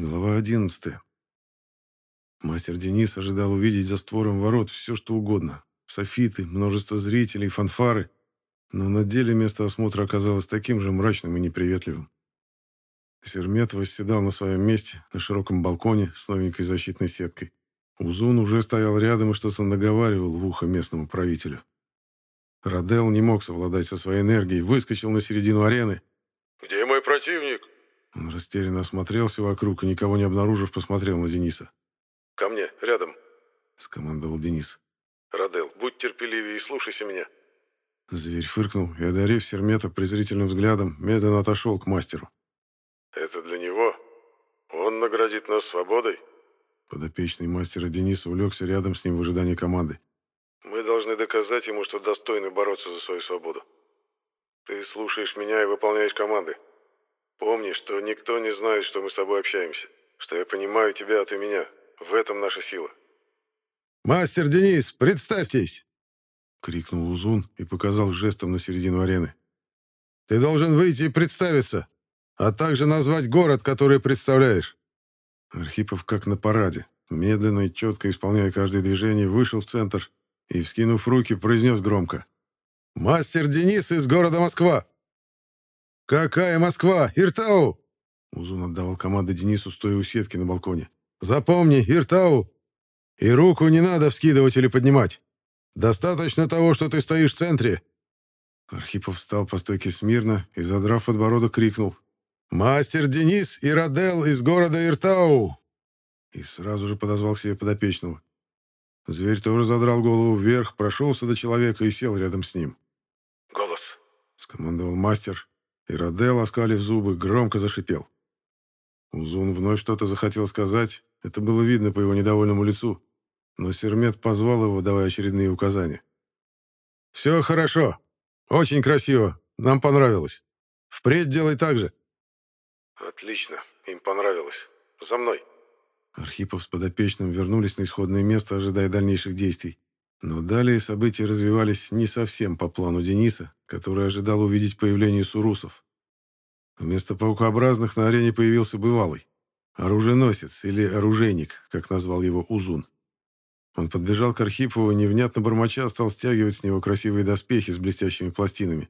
Глава 11. Мастер Денис ожидал увидеть за створом ворот все, что угодно. Софиты, множество зрителей, фанфары. Но на деле место осмотра оказалось таким же мрачным и неприветливым. Сермет восседал на своем месте, на широком балконе с новенькой защитной сеткой. Узун уже стоял рядом и что-то наговаривал в ухо местному правителю. Радел не мог совладать со своей энергией, выскочил на середину арены. «Где мой противник?» Он растерянно осмотрелся вокруг и, никого не обнаружив, посмотрел на Дениса. «Ко мне, рядом», — скомандовал Денис. «Радел, будь терпеливее и слушайся меня». Зверь фыркнул и, одарив Сермета презрительным взглядом, медленно отошел к мастеру. «Это для него? Он наградит нас свободой?» Подопечный мастера Денис улегся рядом с ним в ожидании команды. «Мы должны доказать ему, что достойны бороться за свою свободу. Ты слушаешь меня и выполняешь команды. Помни, что никто не знает, что мы с тобой общаемся, что я понимаю тебя, а ты меня. В этом наша сила. «Мастер Денис, представьтесь!» — крикнул Узун и показал жестом на середину арены. «Ты должен выйти и представиться, а также назвать город, который представляешь». Архипов, как на параде, медленно и четко исполняя каждое движение, вышел в центр и, вскинув руки, произнес громко. «Мастер Денис из города Москва!» «Какая Москва? Иртау!» Узун отдавал команды Денису, стоя у сетки на балконе. «Запомни, Иртау! И руку не надо вскидывать или поднимать. Достаточно того, что ты стоишь в центре». Архипов встал по стойке смирно и, задрав подбородок, крикнул. «Мастер Денис и Радел из города Иртау!» И сразу же подозвал к себе подопечного. Зверь тоже задрал голову вверх, прошелся до человека и сел рядом с ним. «Голос!» — скомандовал мастер, и Радел, оскалив зубы, громко зашипел. Узун вновь что-то захотел сказать, это было видно по его недовольному лицу, но Сермет позвал его, давая очередные указания. «Все хорошо. Очень красиво. Нам понравилось. Впредь делай так же». «Отлично. Им понравилось. За мной». Архипов с подопечным вернулись на исходное место, ожидая дальнейших действий. Но далее события развивались не совсем по плану Дениса, который ожидал увидеть появление сурусов. Вместо паукообразных на арене появился бывалый. Оруженосец или оружейник, как назвал его Узун. Он подбежал к Архипову, невнятно бормоча стал стягивать с него красивые доспехи с блестящими пластинами.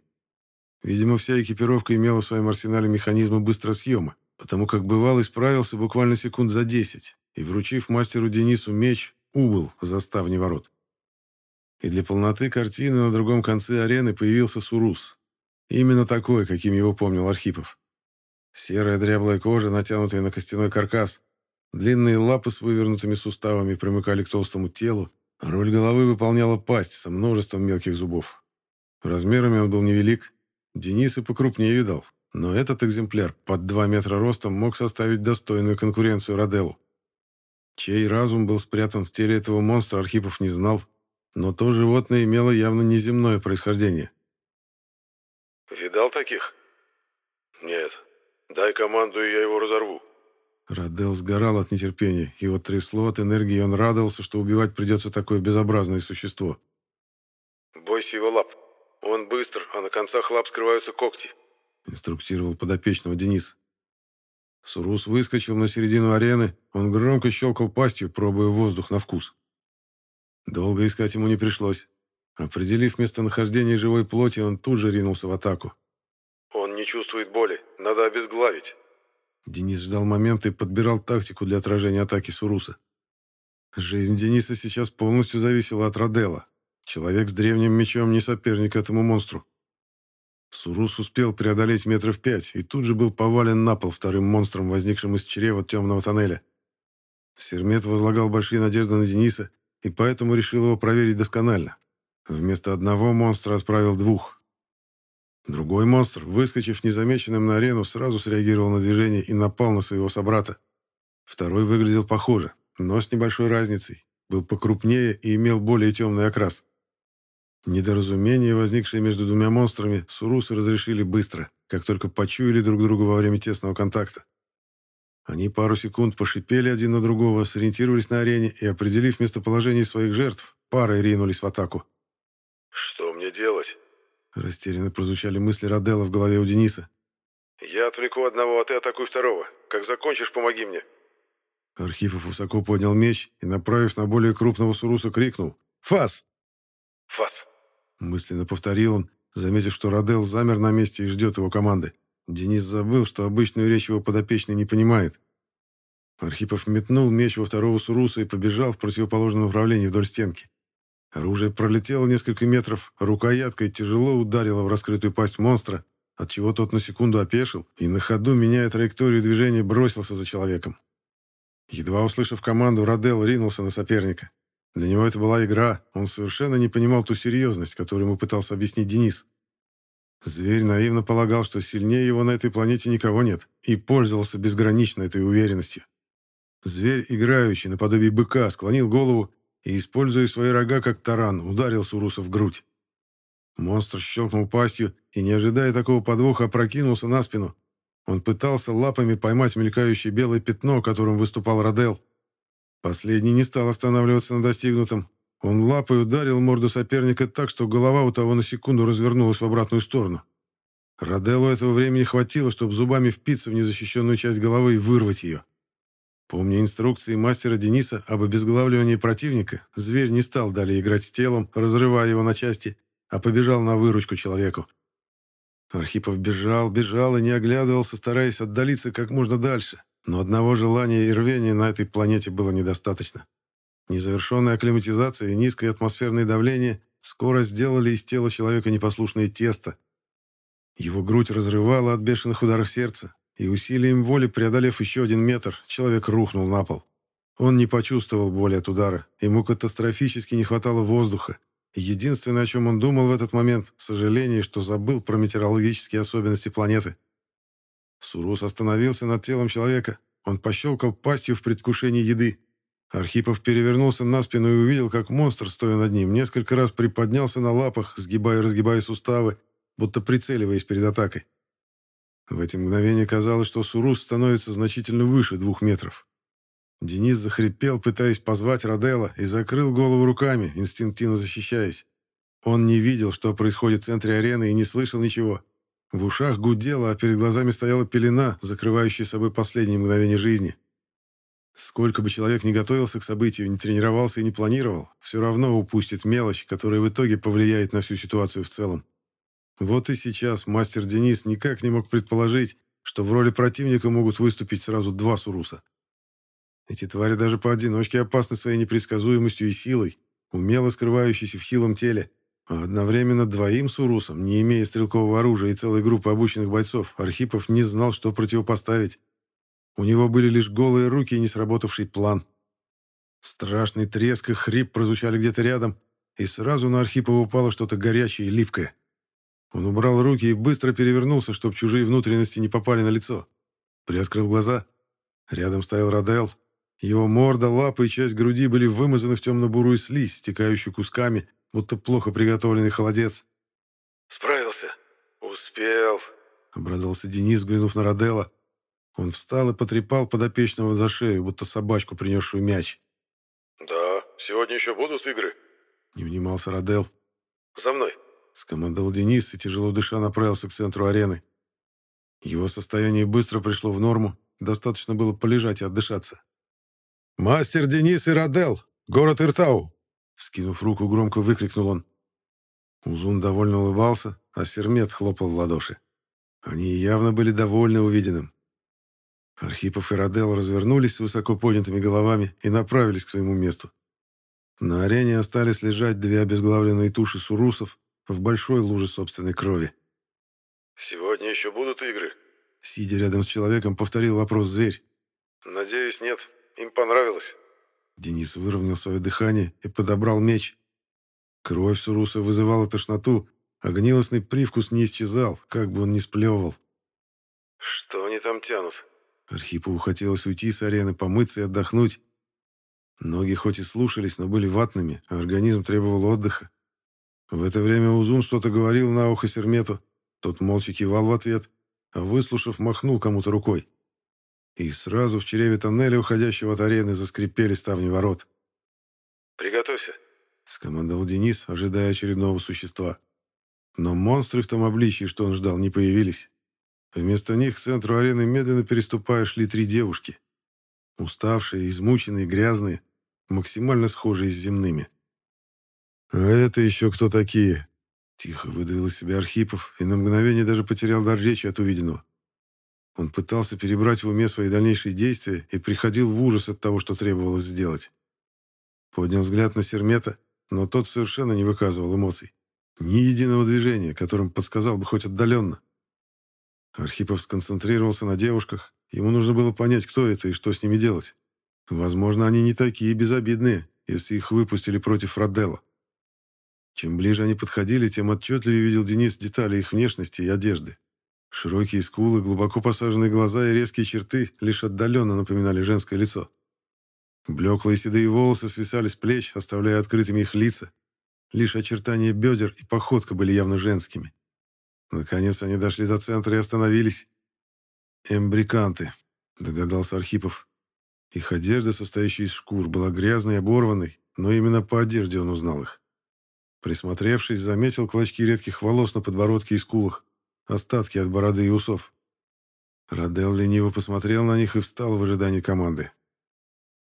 Видимо, вся экипировка имела в своем арсенале механизмы быстросъема, потому как бывалый справился буквально секунд за десять и, вручив мастеру Денису меч, убыл за ставни ворот. И для полноты картины на другом конце арены появился Сурус. Именно такой, каким его помнил Архипов. Серая дряблая кожа, натянутая на костяной каркас. Длинные лапы с вывернутыми суставами примыкали к толстому телу. роль головы выполняла пасть со множеством мелких зубов. Размерами он был невелик. Денис и покрупнее видал. Но этот экземпляр под 2 метра ростом мог составить достойную конкуренцию Роделу. Чей разум был спрятан в теле этого монстра, Архипов не знал, но то животное имело явно неземное происхождение. «Видал таких?» «Нет. Дай команду, и я его разорву». Радел сгорал от нетерпения. Его трясло от энергии, и он радовался, что убивать придется такое безобразное существо. «Бойся его лап. Он быстр, а на концах лап скрываются когти», — инструктировал подопечного Денис. Сурус выскочил на середину арены. Он громко щелкал пастью, пробуя воздух на вкус. Долго искать ему не пришлось. Определив местонахождение живой плоти, он тут же ринулся в атаку. «Он не чувствует боли. Надо обезглавить». Денис ждал момента и подбирал тактику для отражения атаки Суруса. Жизнь Дениса сейчас полностью зависела от Родела. Человек с древним мечом не соперник этому монстру. Сурус успел преодолеть метров пять и тут же был повален на пол вторым монстром, возникшим из чрева темного тоннеля. Сермет возлагал большие надежды на Дениса, и поэтому решил его проверить досконально. Вместо одного монстра отправил двух. Другой монстр, выскочив незамеченным на арену, сразу среагировал на движение и напал на своего собрата. Второй выглядел похоже, но с небольшой разницей. Был покрупнее и имел более темный окрас. Недоразумение, возникшее между двумя монстрами, сурусы разрешили быстро, как только почуяли друг друга во время тесного контакта. Они пару секунд пошипели один на другого, сориентировались на арене и, определив местоположение своих жертв, парой ринулись в атаку. «Что мне делать?» Растерянно прозвучали мысли Роделла в голове у Дениса. «Я отвлеку одного, а ты атакуй второго. Как закончишь, помоги мне». Архипов высоко поднял меч и, направив на более крупного Суруса, крикнул «Фас!». «Фас!» — мысленно повторил он, заметив, что Радел замер на месте и ждет его команды. Денис забыл, что обычную речь его подопечный не понимает. Архипов метнул меч во второго Суруса и побежал в противоположном направлении вдоль стенки. Оружие пролетело несколько метров, рукояткой тяжело ударило в раскрытую пасть монстра, отчего тот на секунду опешил и на ходу, меняя траекторию движения, бросился за человеком. Едва услышав команду, Радел ринулся на соперника. Для него это была игра, он совершенно не понимал ту серьезность, которую ему пытался объяснить Денис. Зверь наивно полагал, что сильнее его на этой планете никого нет, и пользовался безграничной этой уверенностью. Зверь, играющий наподобие быка, склонил голову и, используя свои рога как таран, ударил Суруса в грудь. Монстр щелкнул пастью и, не ожидая такого подвоха, опрокинулся на спину, он пытался лапами поймать мелькающее белое пятно, которым выступал Родел. Последний не стал останавливаться на достигнутом. Он лапой ударил морду соперника так, что голова у того на секунду развернулась в обратную сторону. Роделу этого времени хватило, чтобы зубами впиться в незащищенную часть головы и вырвать ее. Помня инструкции мастера Дениса об обезглавливании противника, зверь не стал далее играть с телом, разрывая его на части, а побежал на выручку человеку. Архипов бежал, бежал и не оглядывался, стараясь отдалиться как можно дальше. Но одного желания и рвения на этой планете было недостаточно. Незавершенная акклиматизация и низкое атмосферное давление скоро сделали из тела человека непослушное тесто. Его грудь разрывала от бешеных ударов сердца, и усилием воли, преодолев еще один метр, человек рухнул на пол. Он не почувствовал боли от удара, ему катастрофически не хватало воздуха, Единственное, о чем он думал в этот момент, сожаление, что забыл про метеорологические особенности планеты. Сурус остановился над телом человека. Он пощелкал пастью в предвкушении еды. Архипов перевернулся на спину и увидел, как монстр, стоя над ним, несколько раз приподнялся на лапах, сгибая и разгибая суставы, будто прицеливаясь перед атакой. В эти мгновения казалось, что Сурус становится значительно выше двух метров. Денис захрипел, пытаясь позвать Родела, и закрыл голову руками, инстинктивно защищаясь. Он не видел, что происходит в центре арены, и не слышал ничего. В ушах гудело, а перед глазами стояла пелена, закрывающая собой последние мгновения жизни. Сколько бы человек ни готовился к событию, не тренировался и не планировал, все равно упустит мелочь, которая в итоге повлияет на всю ситуацию в целом. Вот и сейчас мастер Денис никак не мог предположить, что в роли противника могут выступить сразу два Суруса. Эти твари даже поодиночке опасны своей непредсказуемостью и силой, умело скрывающейся в хилом теле. А одновременно двоим сурусам, не имея стрелкового оружия и целой группы обученных бойцов, Архипов не знал, что противопоставить. У него были лишь голые руки и не сработавший план. Страшный треск и хрип прозвучали где-то рядом, и сразу на Архипова упало что-то горячее и липкое. Он убрал руки и быстро перевернулся, чтобы чужие внутренности не попали на лицо. Приоткрыл глаза. Рядом стоял Радел, его морда, лапы и часть груди были вымазаны в темно-бурую слизь, стекающую кусками, будто плохо приготовленный холодец. «Справился. Успел», — обрадовался Денис, взглянув на Родела. Он встал и потрепал подопечного за шею, будто собачку, принесшую мяч. «Да, сегодня еще будут игры?» — не внимался Родел. «За мной», — скомандовал Денис и, тяжело дыша, направился к центру арены. Его состояние быстро пришло в норму, достаточно было полежать и отдышаться. «Мастер Денис Ирадел! Город Иртау!» Вскинув руку, громко выкрикнул он. Узун довольно улыбался, а Сермет хлопал в ладоши. Они явно были довольны увиденным. Архипов и Радел развернулись с высоко поднятыми головами и направились к своему месту. На арене остались лежать две обезглавленные туши сурусов в большой луже собственной крови. «Сегодня еще будут игры?» Сидя рядом с человеком, повторил вопрос зверь. «Надеюсь, нет. Им понравилось. Денис выровнял свое дыхание и подобрал меч. Кровь Суруса вызывала тошноту, а гнилостный привкус не исчезал, как бы он ни сплевывал. «Что они там тянут?» Архипову хотелось уйти с арены, помыться и отдохнуть. Ноги хоть и слушались, но были ватными, а организм требовал отдыха. В это время Узун что-то говорил на ухо Сермету. Тот молча кивал в ответ, а выслушав, махнул кому-то рукой. И сразу в чреве тоннеля, уходящего от арены, заскрипели ставни ворот. «Приготовься», — скомандовал Денис, ожидая очередного существа. Но монстры в том обличии, что он ждал, не появились. Вместо них к центру арены, медленно переступая, шли три девушки. Уставшие, измученные, грязные, максимально схожие с земными. «А это еще кто такие?» Тихо выдавил из себя Архипов и на мгновение даже потерял дар речи от увиденного. Он пытался перебрать в уме свои дальнейшие действия и приходил в ужас от того, что требовалось сделать. Поднял взгляд на Сермета, но тот совершенно не выказывал эмоций. Ни единого движения, которым подсказал бы хоть отдаленно. Архипов сконцентрировался на девушках. Ему нужно было понять, кто это и что с ними делать. Возможно, они не такие безобидные, если их выпустили против Роделла. Чем ближе они подходили, тем отчетливее видел Денис детали их внешности и одежды. Широкие скулы, глубоко посаженные глаза и резкие черты лишь отдаленно напоминали женское лицо. Блеклые седые волосы свисали с плеч, оставляя открытыми их лица. Лишь очертания бедер и походка были явно женскими. Наконец они дошли до центра и остановились. «Эмбриканты», — догадался Архипов. Их одежда, состоящая из шкур, была грязной и оборванной, но именно по одежде он узнал их. Присмотревшись, заметил клочки редких волос на подбородке и скулах, остатки от бороды и усов. Радел лениво посмотрел на них и встал в ожидании команды.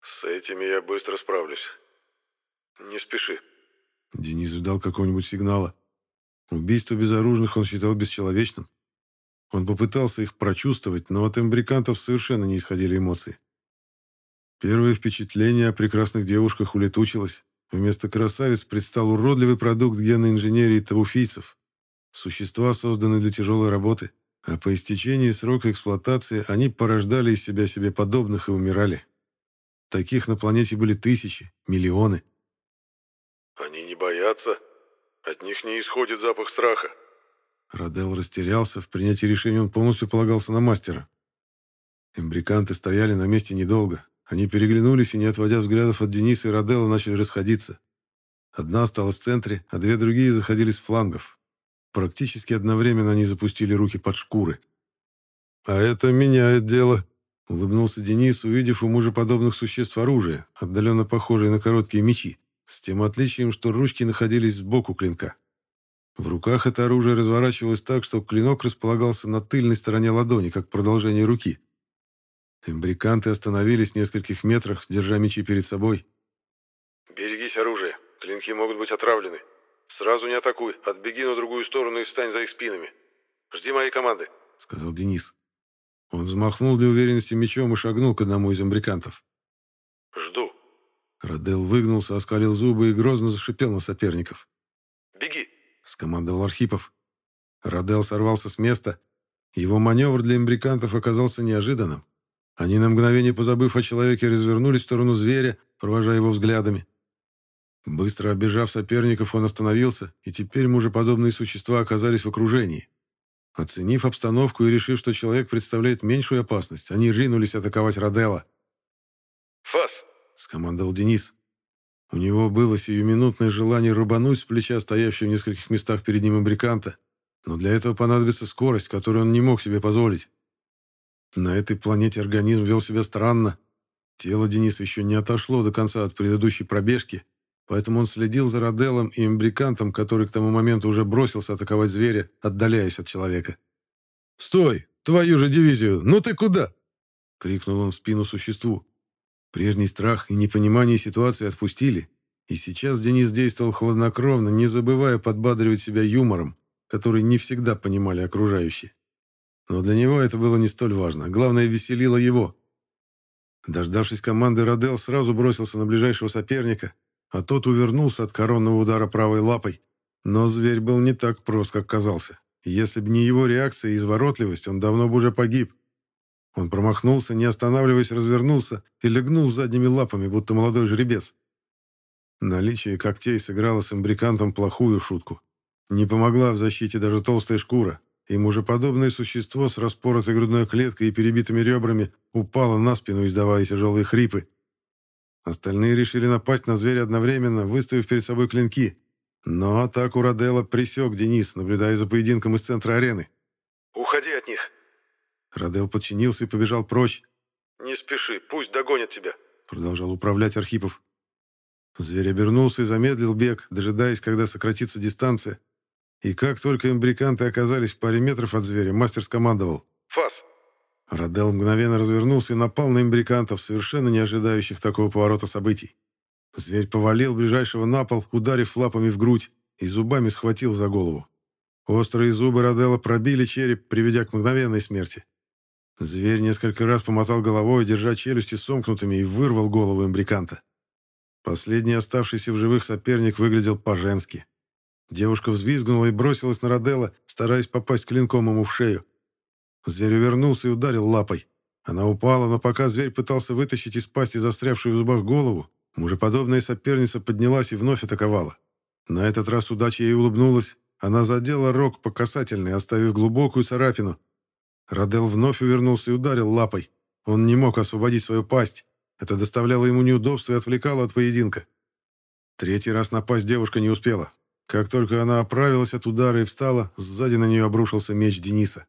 «С этими я быстро справлюсь. Не спеши». Денис ждал какого-нибудь сигнала. Убийство безоружных он считал бесчеловечным. Он попытался их прочувствовать, но от эмбрикантов совершенно не исходили эмоции. Первое впечатление о прекрасных девушках улетучилось. Вместо красавиц предстал уродливый продукт генной инженерии тауфийцев. Существа, созданные для тяжелой работы, а по истечении срока эксплуатации они порождали из себя себе подобных и умирали. Таких на планете были тысячи, миллионы. «Они не боятся? От них не исходит запах страха?» Радел растерялся, в принятии решения он полностью полагался на мастера. Эмбриканты стояли на месте недолго. Они переглянулись и, не отводя взглядов от Дениса и Раделла, начали расходиться. Одна осталась в центре, а две другие заходили с флангов. Практически одновременно они запустили руки под шкуры. «А это меняет дело», Улыбнулся Денис, увидев у мужеподобных существ оружие, отдаленно похожее на короткие мечи, с тем отличием, что ручки находились сбоку клинка. В руках это оружие разворачивалось так, что клинок располагался на тыльной стороне ладони, как продолжение руки. Эмбриканты остановились в нескольких метрах, держа мечи перед собой. «Берегись оружия. Клинки могут быть отравлены. Сразу не атакуй. Отбеги на другую сторону и встань за их спинами. Жди моей команды», — сказал Денис. Он взмахнул для уверенности мечом и шагнул к одному из амбрикантов. «Жду». Родел выгнулся, оскалил зубы и грозно зашипел на соперников. «Беги!» — скомандовал Архипов. Родел сорвался с места. Его маневр для имбрикантов оказался неожиданным. Они на мгновение, позабыв о человеке, развернулись в сторону зверя, провожая его взглядами. Быстро оббежав соперников, он остановился, и теперь мужеподобные существа оказались в окружении. Оценив обстановку и решив, что человек представляет меньшую опасность, они ринулись атаковать Родела. «Фас!» — скомандовал Денис. У него было сиюминутное желание рубануть с плеча стоящего в нескольких местах перед ним абриканта, но для этого понадобится скорость, которую он не мог себе позволить. На этой планете организм вел себя странно. Тело Дениса еще не отошло до конца от предыдущей пробежки, Поэтому он следил за Роделом и имбрикантом, который к тому моменту уже бросился атаковать зверя, отдаляясь от человека. «Стой! Твою же дивизию! Ну ты куда?» — крикнул он в спину существу. Прежний страх и непонимание ситуации отпустили, и сейчас Денис действовал хладнокровно, не забывая подбадривать себя юмором, который не всегда понимали окружающие. Но для него это было не столь важно. Главное, веселило его. Дождавшись команды, Родел сразу бросился на ближайшего соперника, а тот увернулся от коронного удара правой лапой. Но зверь был не так прост, как казался. Если бы не его реакция и изворотливость, он давно бы уже погиб. Он промахнулся, не останавливаясь, развернулся и легнул задними лапами, будто молодой жеребец. Наличие когтей сыграло с имбрикантом плохую шутку. Не помогла в защите даже толстая шкура, и мужеподобное существо с распоротой грудной клеткой и перебитыми ребрами упало на спину, издавая тяжелые хрипы. Остальные решили напасть на зверя одновременно, выставив перед собой клинки. Но атаку Родела пресек Денис, наблюдая за поединком из центра арены. «Уходи от них!» Родел подчинился и побежал прочь. «Не спеши, пусть догонят тебя!» Продолжал управлять Архипов. Зверь обернулся и замедлил бег, дожидаясь, когда сократится дистанция. И как только имбриканты оказались в паре метров от зверя, мастер скомандовал. «Фас!» Родел мгновенно развернулся и напал на имбрикантов, совершенно не ожидающих такого поворота событий. Зверь повалил ближайшего на пол, ударив лапами в грудь, и зубами схватил за голову. Острые зубы Родела пробили череп, приведя к мгновенной смерти. Зверь несколько раз помотал головой, держа челюсти сомкнутыми, и вырвал голову имбриканта. Последний оставшийся в живых соперник выглядел по-женски. Девушка взвизгнула и бросилась на Роделла, стараясь попасть клинком ему в шею. Зверь увернулся и ударил лапой. Она упала, но пока зверь пытался вытащить из пасти застрявшую в зубах голову, мужеподобная соперница поднялась и вновь атаковала. На этот раз удача ей улыбнулась. Она задела рог по касательной, оставив глубокую царапину. Родел вновь увернулся и ударил лапой. Он не мог освободить свою пасть. Это доставляло ему неудобства и отвлекало от поединка. Третий раз напасть девушка не успела. Как только она оправилась от удара и встала, сзади на нее обрушился меч Дениса.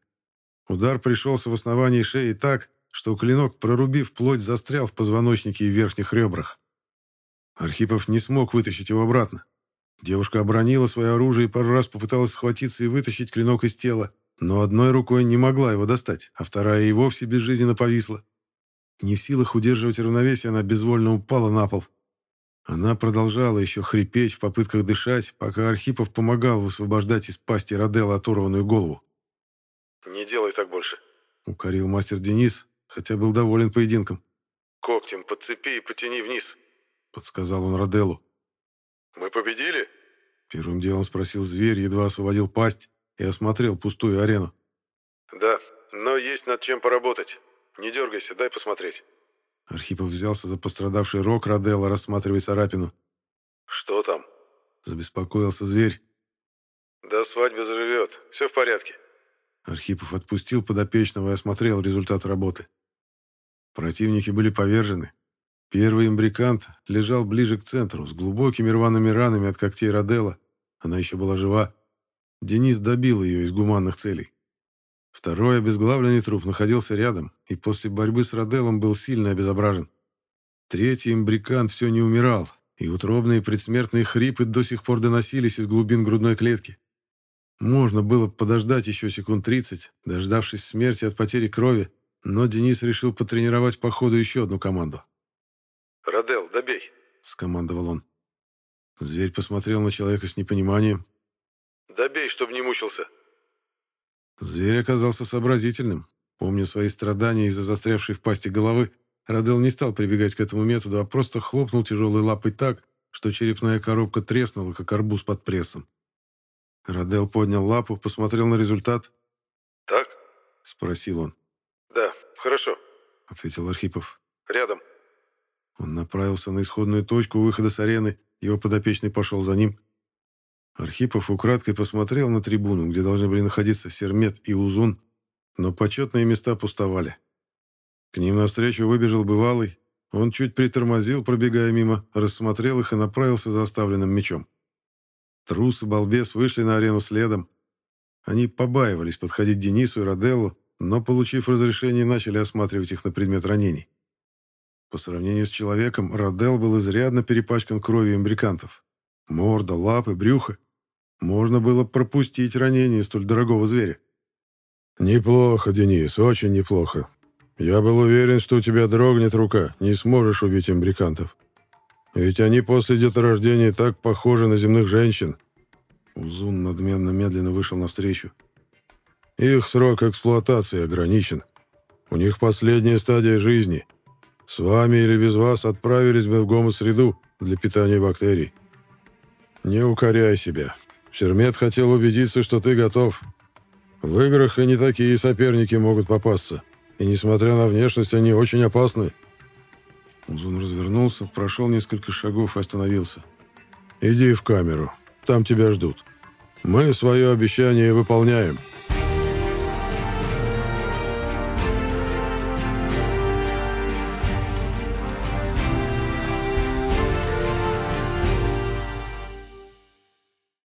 Удар пришелся в основании шеи так, что клинок, прорубив плоть, застрял в позвоночнике и верхних ребрах. Архипов не смог вытащить его обратно. Девушка обронила свое оружие и пару раз попыталась схватиться и вытащить клинок из тела, но одной рукой не могла его достать, а вторая и вовсе безжизненно повисла. Не в силах удерживать равновесие, она безвольно упала на пол. Она продолжала еще хрипеть в попытках дышать, пока Архипов помогал высвобождать из пасти Родела оторванную голову. «Не делай так больше», — укорил мастер Денис, хотя был доволен поединком. «Когтем подцепи и потяни вниз», — подсказал он Роделу. «Мы победили?» Первым делом спросил зверь, едва освободил пасть и осмотрел пустую арену. «Да, но есть над чем поработать. Не дергайся, дай посмотреть». Архипов взялся за пострадавший рог Роделла, рассматривая царапину. «Что там?» Забеспокоился зверь. «До свадьбы заживет. Все в порядке». Архипов отпустил подопечного и осмотрел результат работы. Противники были повержены. Первый имбрикант лежал ближе к центру, с глубокими рваными ранами от когтей Роделла. Она еще была жива. Денис добил ее из гуманных целей. Второй обезглавленный труп находился рядом, и после борьбы с Роделом был сильно обезображен. Третий имбрикант все не умирал, и утробные предсмертные хрипы до сих пор доносились из глубин грудной клетки. Можно было подождать еще секунд тридцать, дождавшись смерти от потери крови, но Денис решил потренировать по ходу еще одну команду. «Родел, добей!» — скомандовал он. Зверь посмотрел на человека с непониманием. «Добей, чтобы не мучился!» Зверь оказался сообразительным. Помня свои страдания из-за застрявшей в пасти головы, Радел не стал прибегать к этому методу, а просто хлопнул тяжелой лапой так, что черепная коробка треснула, как арбуз под прессом. Радел поднял лапу, посмотрел на результат. «Так?» — спросил он. «Да, хорошо», — ответил Архипов. «Рядом». Он направился на исходную точку выхода с арены, его подопечный пошел за ним. Архипов украдкой посмотрел на трибуну, где должны были находиться Сермет и Узун, но почетные места пустовали. К ним навстречу выбежал бывалый. Он чуть притормозил, пробегая мимо, рассмотрел их и направился за оставленным мечом. Трус и балбес вышли на арену следом. Они побаивались подходить Денису и Роделлу, но, получив разрешение, начали осматривать их на предмет ранений. По сравнению с человеком, Родел был изрядно перепачкан кровью имбрикантов. Морда, лапы, брюхо. Можно было пропустить ранение столь дорогого зверя. «Неплохо, Денис, очень неплохо. Я был уверен, что у тебя дрогнет рука, не сможешь убить имбрикантов. Ведь они после деторождения так похожи на земных женщин». Узун надменно медленно вышел навстречу. «Их срок эксплуатации ограничен. У них последняя стадия жизни. С вами или без вас отправились бы в гомосреду для питания бактерий. Не укоряй себя. Шермет хотел убедиться, что ты готов. В играх и не такие соперники могут попасться. И несмотря на внешность, они очень опасны. Узун развернулся, прошел несколько шагов и остановился. «Иди в камеру. Там тебя ждут. Мы свое обещание выполняем».